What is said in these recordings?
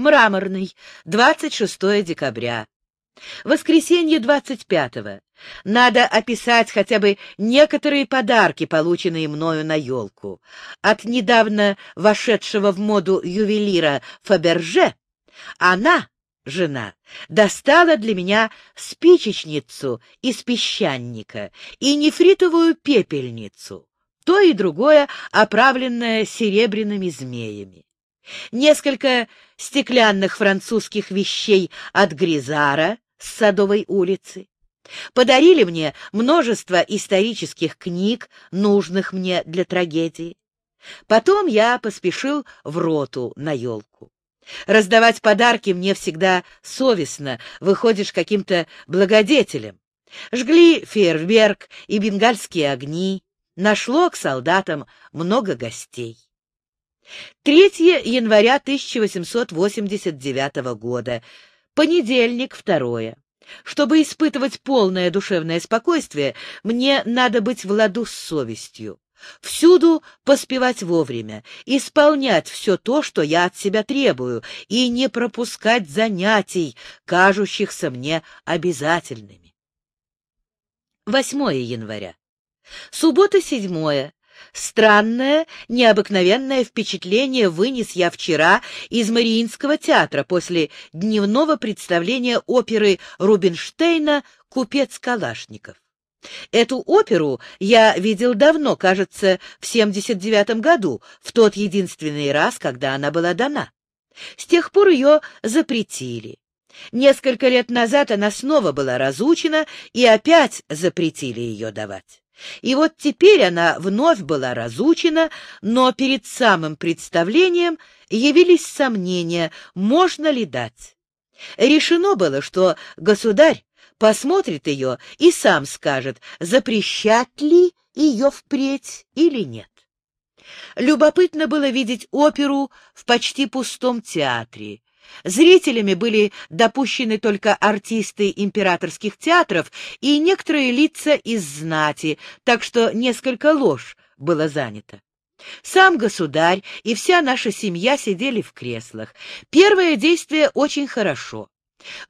Мраморный, 26 декабря. Воскресенье 25-го. Надо описать хотя бы некоторые подарки, полученные мною на елку. От недавно вошедшего в моду ювелира Фаберже она, жена, достала для меня спичечницу из песчаника и нефритовую пепельницу, то и другое оправленное серебряными змеями. Несколько стеклянных французских вещей от Гризара с Садовой улицы, Подарили мне множество исторических книг, нужных мне для трагедии. Потом я поспешил в роту на елку. Раздавать подарки мне всегда совестно, выходишь каким-то благодетелем. Жгли фейерверк и бенгальские огни, нашло к солдатам много гостей. 3 января 1889 года, понедельник, второе. Чтобы испытывать полное душевное спокойствие, мне надо быть в ладу с совестью. Всюду поспевать вовремя, исполнять все то, что я от себя требую, и не пропускать занятий, кажущихся мне обязательными. 8 января. Суббота седьмое. Странное, необыкновенное впечатление вынес я вчера из Мариинского театра после дневного представления оперы Рубинштейна «Купец Калашников». Эту оперу я видел давно, кажется, в 79 году, в тот единственный раз, когда она была дана. С тех пор ее запретили. Несколько лет назад она снова была разучена, и опять запретили ее давать. И вот теперь она вновь была разучена, но перед самым представлением явились сомнения, можно ли дать. Решено было, что государь посмотрит ее и сам скажет, запрещать ли ее впредь или нет. Любопытно было видеть оперу в почти пустом театре. Зрителями были допущены только артисты императорских театров и некоторые лица из знати, так что несколько ложь было занято. Сам государь и вся наша семья сидели в креслах. Первое действие очень хорошо.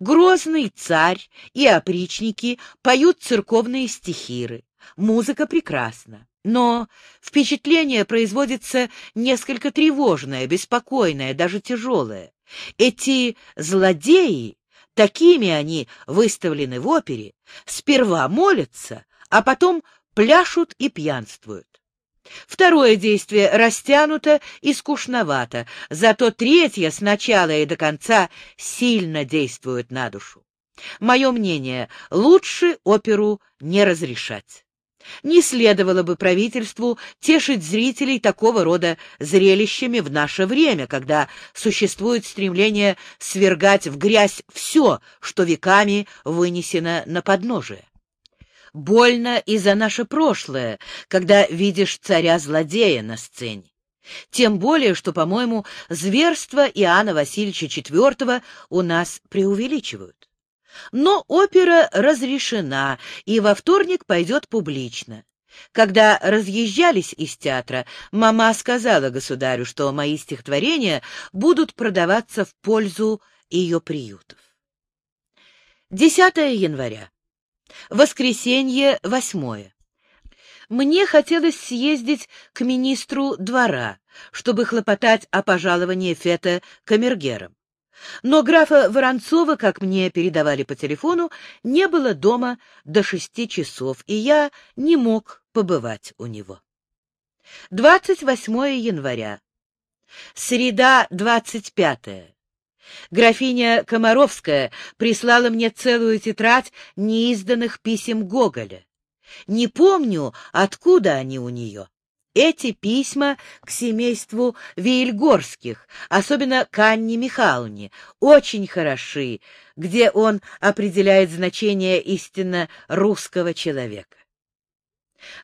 Грозный царь и опричники поют церковные стихиры. Музыка прекрасна. Но впечатление производится несколько тревожное, беспокойное, даже тяжелое. Эти злодеи, такими они выставлены в опере, сперва молятся, а потом пляшут и пьянствуют. Второе действие растянуто и скучновато, зато третье с начала и до конца сильно действует на душу. Мое мнение, лучше оперу не разрешать. Не следовало бы правительству тешить зрителей такого рода зрелищами в наше время, когда существует стремление свергать в грязь все, что веками вынесено на подножие. Больно и за наше прошлое, когда видишь царя-злодея на сцене. Тем более, что, по-моему, зверство Иоанна Васильевича IV у нас преувеличивают. Но опера разрешена и во вторник пойдет публично. Когда разъезжались из театра, мама сказала государю, что мои стихотворения будут продаваться в пользу ее приютов. 10 января. Воскресенье, восьмое. Мне хотелось съездить к министру двора, чтобы хлопотать о пожаловании Фета камергером. Но графа Воронцова, как мне передавали по телефону, не было дома до шести часов, и я не мог побывать у него. 28 января. Среда, 25. Графиня Комаровская прислала мне целую тетрадь неизданных писем Гоголя. Не помню, откуда они у нее. Эти письма к семейству Вильгорских, особенно к Анне Михайловне, очень хороши, где он определяет значение истинно русского человека.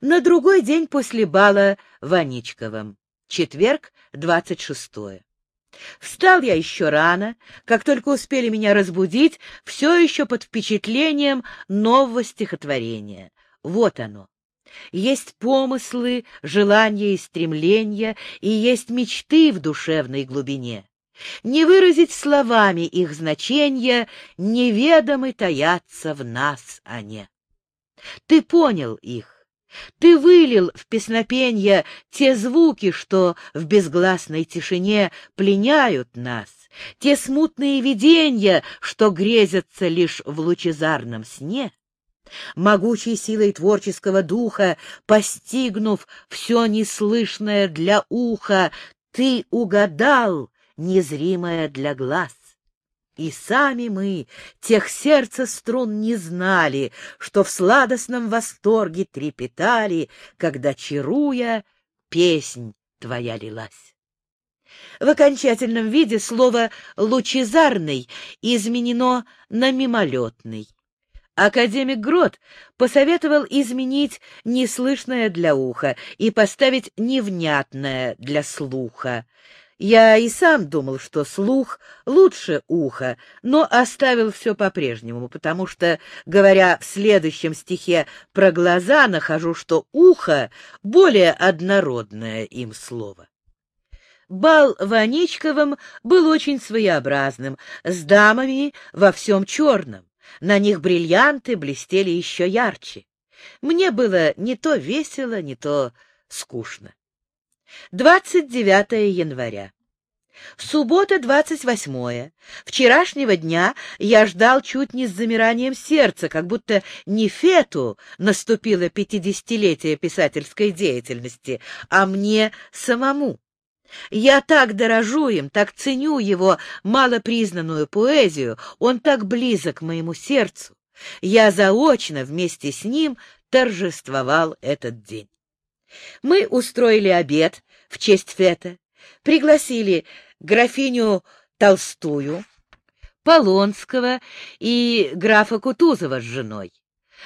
На другой день после бала в Аничковом, четверг, 26 -е. Встал я еще рано, как только успели меня разбудить, все еще под впечатлением нового стихотворения. Вот оно. Есть помыслы, желания и стремления, и есть мечты в душевной глубине. не выразить словами их значения, неведомы таятся в нас они. Ты понял их, ты вылил в песнопенье те звуки, что в безгласной тишине пленяют нас, те смутные видения, что грезятся лишь в лучезарном сне. Могучей силой творческого духа, постигнув все неслышное для уха, ты угадал незримое для глаз. И сами мы, тех сердца струн не знали, что в сладостном восторге трепетали, когда, чаруя, песнь твоя лилась. В окончательном виде слово «лучезарный» изменено на «мимолетный». Академик Грот посоветовал изменить неслышное для уха и поставить невнятное для слуха. Я и сам думал, что слух лучше уха, но оставил все по-прежнему, потому что, говоря в следующем стихе про глаза, нахожу, что ухо — более однородное им слово. Бал Ваничковым был очень своеобразным, с дамами во всем черном. На них бриллианты блестели еще ярче. Мне было не то весело, не то скучно. 29 января. Суббота, 28. Вчерашнего дня я ждал чуть не с замиранием сердца, как будто не Фету наступило пятидесятилетие писательской деятельности, а мне самому. Я так дорожу им, так ценю его малопризнанную поэзию, он так близок моему сердцу. Я заочно вместе с ним торжествовал этот день. Мы устроили обед в честь Фета, пригласили графиню Толстую, Полонского и графа Кутузова с женой.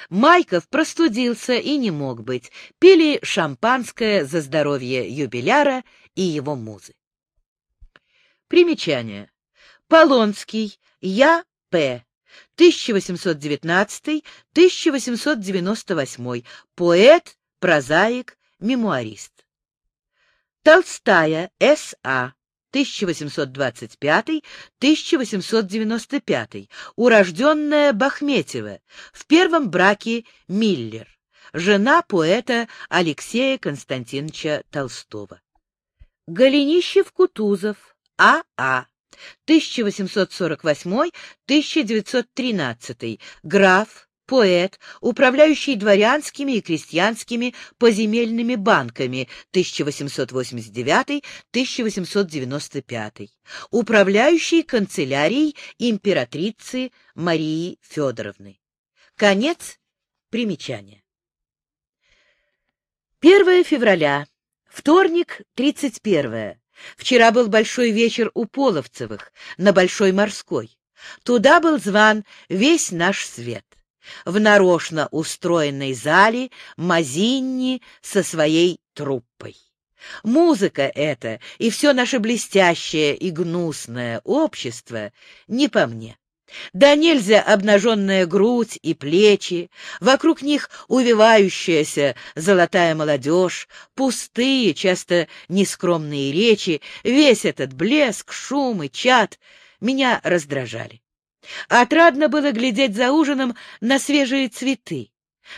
Майков простудился и не мог быть. Пили шампанское за здоровье юбиляра и его музы. Примечание. Полонский, Я. П. 1819-1898. Поэт, прозаик, мемуарист. Толстая, С.А. 1825-1895, урожденная Бахметьева, в первом браке Миллер, жена поэта Алексея Константиновича Толстого. Голенищев-Кутузов, А.А., 1848-1913, граф, поэт, управляющий дворянскими и крестьянскими поземельными банками 1889-1895, управляющий канцелярией императрицы Марии Федоровны. Конец примечания. 1 февраля, вторник, 31 Вчера был большой вечер у Половцевых на Большой Морской. Туда был зван весь наш свет в нарочно устроенной зале Мазинни со своей труппой. Музыка эта и все наше блестящее и гнусное общество не по мне. Да нельзя обнаженная грудь и плечи, вокруг них увивающаяся золотая молодежь, пустые, часто нескромные речи, весь этот блеск, шум и чад меня раздражали. Отрадно было глядеть за ужином на свежие цветы.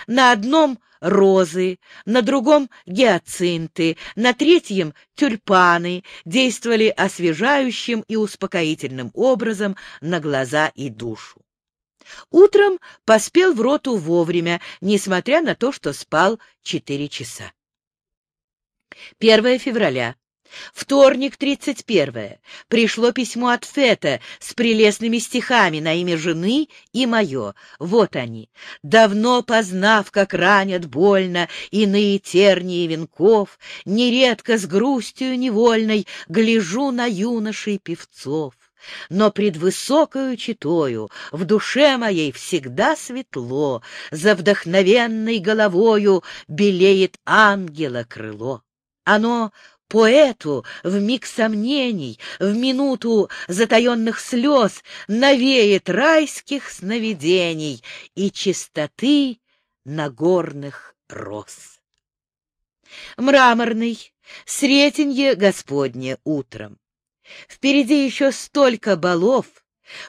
На одном — розы, на другом — гиацинты, на третьем — тюльпаны, действовали освежающим и успокоительным образом на глаза и душу. Утром поспел в роту вовремя, несмотря на то, что спал четыре часа. 1 февраля. Вторник, 31. Пришло письмо от Фета с прелестными стихами на имя жены и мое. Вот они. Давно познав, как ранят больно иные тернии венков, нередко с грустью невольной гляжу на юношей певцов. Но пред высокою читою в душе моей всегда светло, за вдохновенной головою белеет ангела крыло. Оно Поэту в миг сомнений, в минуту затаенных слез навеет райских сновидений и чистоты нагорных роз. Мраморный, сретенье Господне утром. Впереди еще столько балов,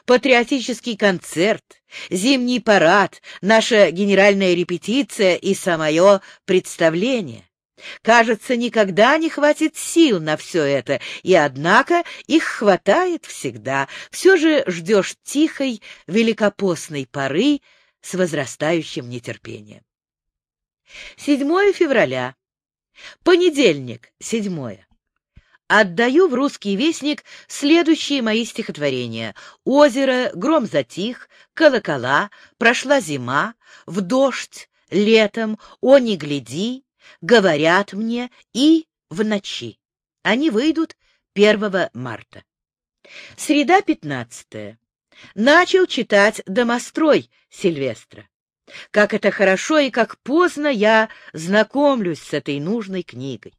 патриотический концерт, зимний парад, наша генеральная репетиция и самое представление. Кажется, никогда не хватит сил на все это, и однако их хватает всегда. Все же ждешь тихой, великопостной поры с возрастающим нетерпением. 7 февраля. Понедельник, 7. Отдаю в русский вестник следующие мои стихотворения. «Озеро», «Гром затих», «Колокола», «Прошла зима», «В дождь», «Летом», «О, не гляди», говорят мне и в ночи. Они выйдут 1 марта. Среда 15. Начал читать «Домострой» Сильвестра. Как это хорошо и как поздно я знакомлюсь с этой нужной книгой.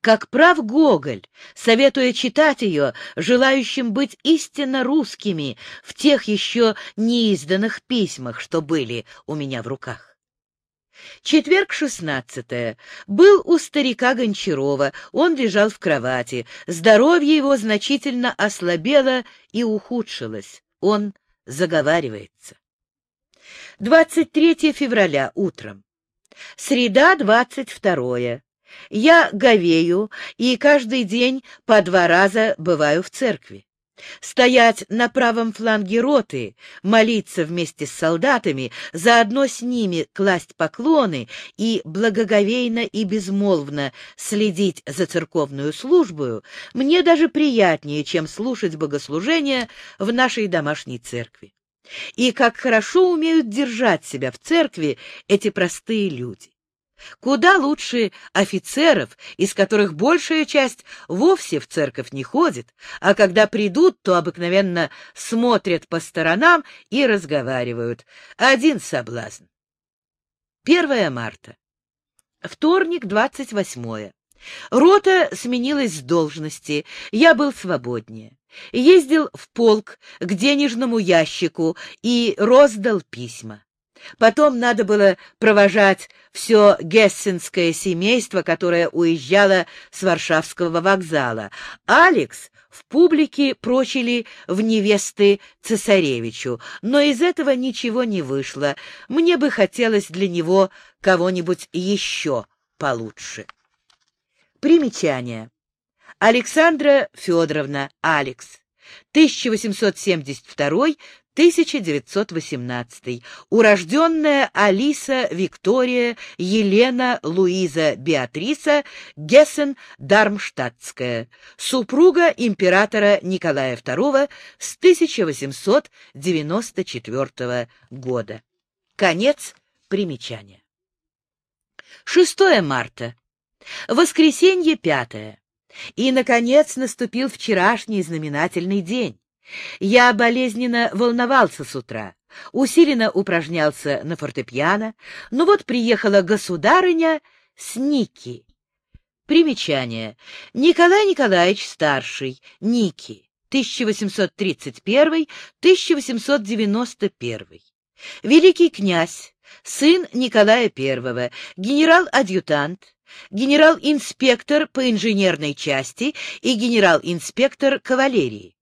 Как прав Гоголь, советуя читать ее, желающим быть истинно русскими в тех еще неизданных письмах, что были у меня в руках. Четверг, шестнадцатое. Был у старика Гончарова, он лежал в кровати. Здоровье его значительно ослабело и ухудшилось. Он заговаривается. 23 февраля утром. Среда, 22. Я говею и каждый день по два раза бываю в церкви. Стоять на правом фланге роты, молиться вместе с солдатами, заодно с ними класть поклоны и благоговейно и безмолвно следить за церковную службою, мне даже приятнее, чем слушать богослужения в нашей домашней церкви. И как хорошо умеют держать себя в церкви эти простые люди. Куда лучше офицеров, из которых большая часть вовсе в церковь не ходит, а когда придут, то обыкновенно смотрят по сторонам и разговаривают. Один соблазн. 1 марта. Вторник, 28. Рота сменилась с должности, я был свободнее. Ездил в полк к денежному ящику и роздал письма. Потом надо было провожать все гессенское семейство, которое уезжало с Варшавского вокзала. Алекс в публике прочили в невесты цесаревичу, но из этого ничего не вышло. Мне бы хотелось для него кого-нибудь еще получше. Примечание. Александра Федоровна, Алекс, 1872 1918. Урожденная Алиса Виктория Елена Луиза Беатриса Гессен-Дармштадтская, супруга императора Николая II с 1894 года. Конец примечания. 6 марта. Воскресенье пятое. И, наконец, наступил вчерашний знаменательный день. Я болезненно волновался с утра, усиленно упражнялся на фортепиано, но вот приехала государыня с Ники. Примечание. Николай Николаевич Старший, Ники, 1831-1891. Великий князь, сын Николая I, генерал-адъютант, генерал-инспектор по инженерной части и генерал-инспектор кавалерии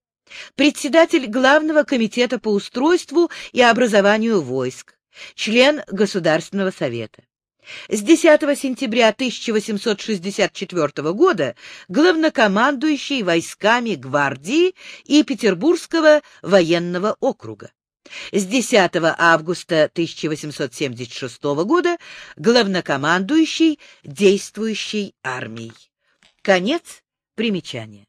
председатель Главного комитета по устройству и образованию войск, член Государственного совета. С 10 сентября 1864 года главнокомандующий войсками гвардии и Петербургского военного округа. С 10 августа 1876 года главнокомандующий действующей армией. Конец примечания.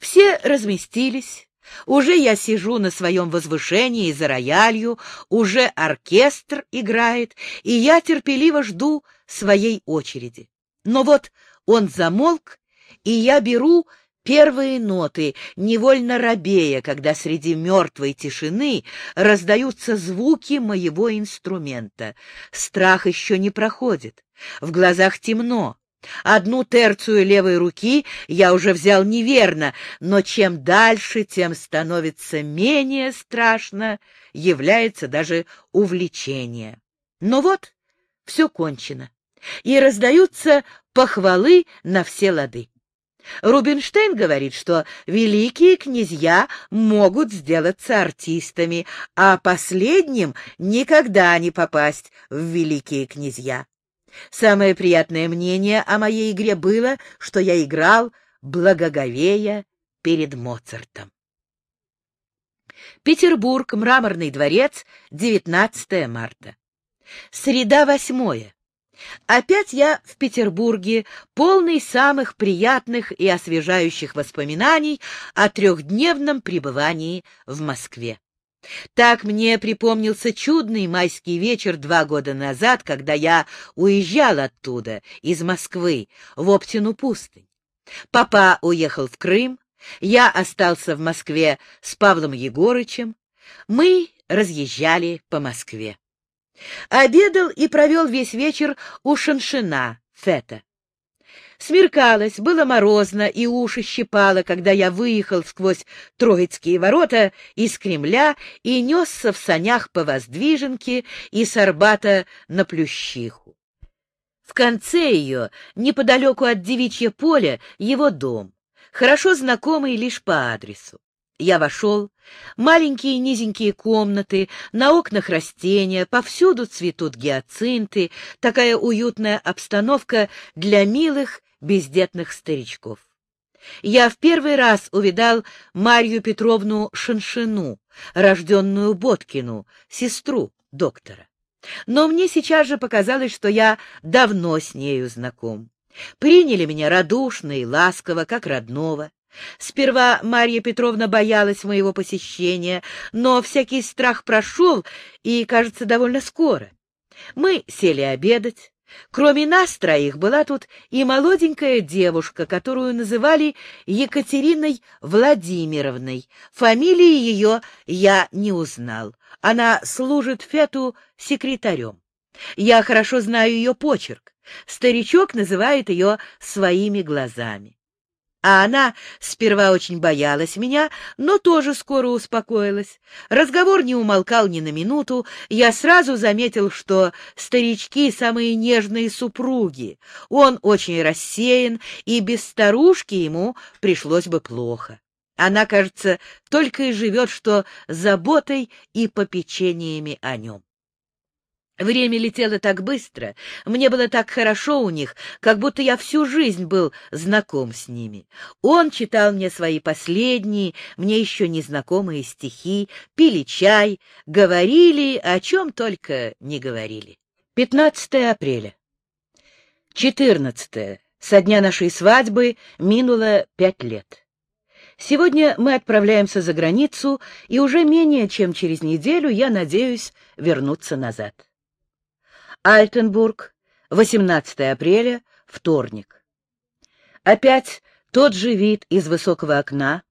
Все разместились. Уже я сижу на своем возвышении за роялью, уже оркестр играет, и я терпеливо жду своей очереди. Но вот он замолк, и я беру первые ноты, невольно робея, когда среди мертвой тишины раздаются звуки моего инструмента. Страх еще не проходит, в глазах темно. Одну терцию левой руки я уже взял неверно, но чем дальше, тем становится менее страшно, является даже увлечение. Но вот все кончено, и раздаются похвалы на все лады. Рубинштейн говорит, что великие князья могут сделаться артистами, а последним никогда не попасть в великие князья. Самое приятное мнение о моей игре было, что я играл благоговея перед Моцартом. Петербург, Мраморный дворец, 19 марта. Среда восьмое. Опять я в Петербурге, полный самых приятных и освежающих воспоминаний о трехдневном пребывании в Москве. Так мне припомнился чудный майский вечер два года назад, когда я уезжал оттуда, из Москвы, в Оптину пустынь. Папа уехал в Крым, я остался в Москве с Павлом Егорычем. Мы разъезжали по Москве. Обедал и провел весь вечер у Шаншина, Фета. Смеркалось, было морозно, и уши щипало, когда я выехал сквозь Троицкие ворота из Кремля и несся в санях по Воздвиженке и с Арбата на Плющиху. В конце ее, неподалеку от Девичья поля, его дом, хорошо знакомый лишь по адресу. Я вошел. Маленькие низенькие комнаты, на окнах растения, повсюду цветут гиацинты, такая уютная обстановка для милых бездетных старичков. Я в первый раз увидал Марью Петровну Шаншину, рожденную Боткину, сестру доктора. Но мне сейчас же показалось, что я давно с нею знаком. Приняли меня радушно и ласково, как родного. Сперва Марья Петровна боялась моего посещения, но всякий страх прошел, и, кажется, довольно скоро. Мы сели обедать. Кроме нас троих была тут и молоденькая девушка, которую называли Екатериной Владимировной. Фамилии ее я не узнал. Она служит Фету секретарем. Я хорошо знаю ее почерк. Старичок называет ее своими глазами а она сперва очень боялась меня, но тоже скоро успокоилась. Разговор не умолкал ни на минуту, я сразу заметил, что старички — самые нежные супруги. Он очень рассеян, и без старушки ему пришлось бы плохо. Она, кажется, только и живет, что заботой и попечениями о нем. Время летело так быстро, мне было так хорошо у них, как будто я всю жизнь был знаком с ними. Он читал мне свои последние, мне еще незнакомые стихи, пили чай, говорили, о чем только не говорили. 15 апреля. 14. Со дня нашей свадьбы минуло пять лет. Сегодня мы отправляемся за границу, и уже менее чем через неделю я надеюсь вернуться назад. Альтенбург, 18 апреля, вторник. Опять тот же вид из высокого окна,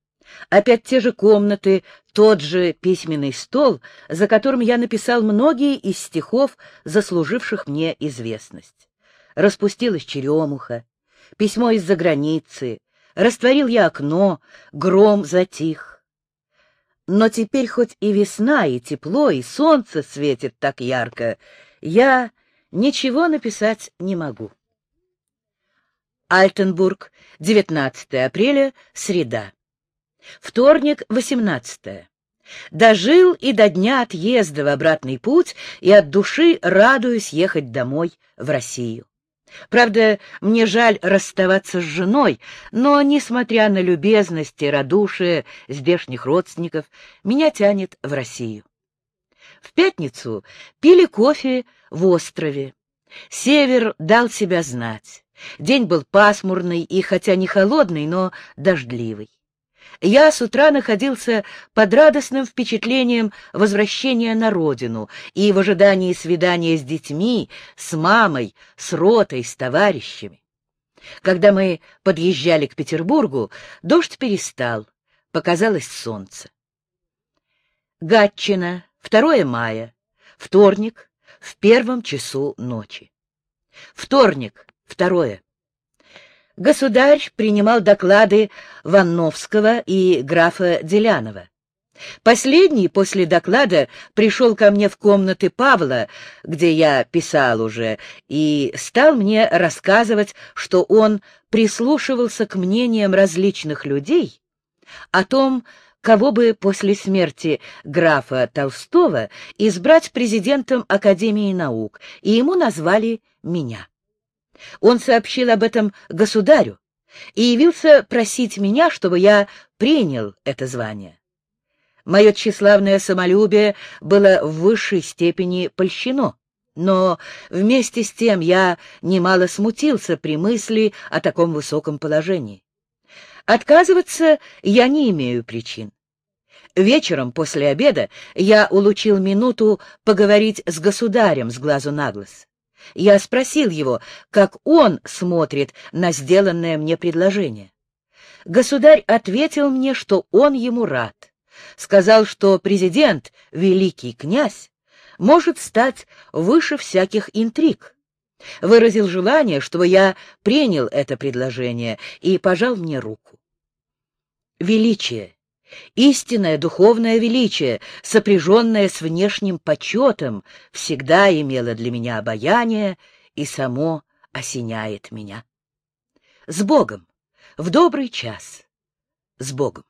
опять те же комнаты, тот же письменный стол, за которым я написал многие из стихов, заслуживших мне известность. Распустилась черемуха, письмо из-за границы, растворил я окно, гром затих. Но теперь хоть и весна, и тепло, и солнце светит так ярко, я Ничего написать не могу. Альтенбург, 19 апреля, среда. Вторник, 18. Дожил и до дня отъезда в обратный путь, и от души радуюсь ехать домой, в Россию. Правда, мне жаль расставаться с женой, но, несмотря на любезность и радушие здешних родственников, меня тянет в Россию. В пятницу пили кофе в острове. Север дал себя знать. День был пасмурный и, хотя не холодный, но дождливый. Я с утра находился под радостным впечатлением возвращения на родину и в ожидании свидания с детьми, с мамой, с ротой, с товарищами. Когда мы подъезжали к Петербургу, дождь перестал, показалось солнце. Гатчина, 2 мая, вторник, в первом часу ночи. Вторник, второе. Государь принимал доклады Ванновского и графа Делянова. Последний после доклада пришел ко мне в комнаты Павла, где я писал уже, и стал мне рассказывать, что он прислушивался к мнениям различных людей о том, кого бы после смерти графа Толстого избрать президентом Академии наук, и ему назвали меня. Он сообщил об этом государю и явился просить меня, чтобы я принял это звание. Мое тщеславное самолюбие было в высшей степени польщено, но вместе с тем я немало смутился при мысли о таком высоком положении. Отказываться я не имею причин. Вечером после обеда я улучил минуту поговорить с государем с глазу на глаз. Я спросил его, как он смотрит на сделанное мне предложение. Государь ответил мне, что он ему рад. Сказал, что президент, великий князь, может стать выше всяких интриг. Выразил желание, чтобы я принял это предложение и пожал мне руку. Величие, истинное духовное величие, сопряженное с внешним почетом, всегда имело для меня обаяние и само осеняет меня. С Богом! В добрый час! С Богом!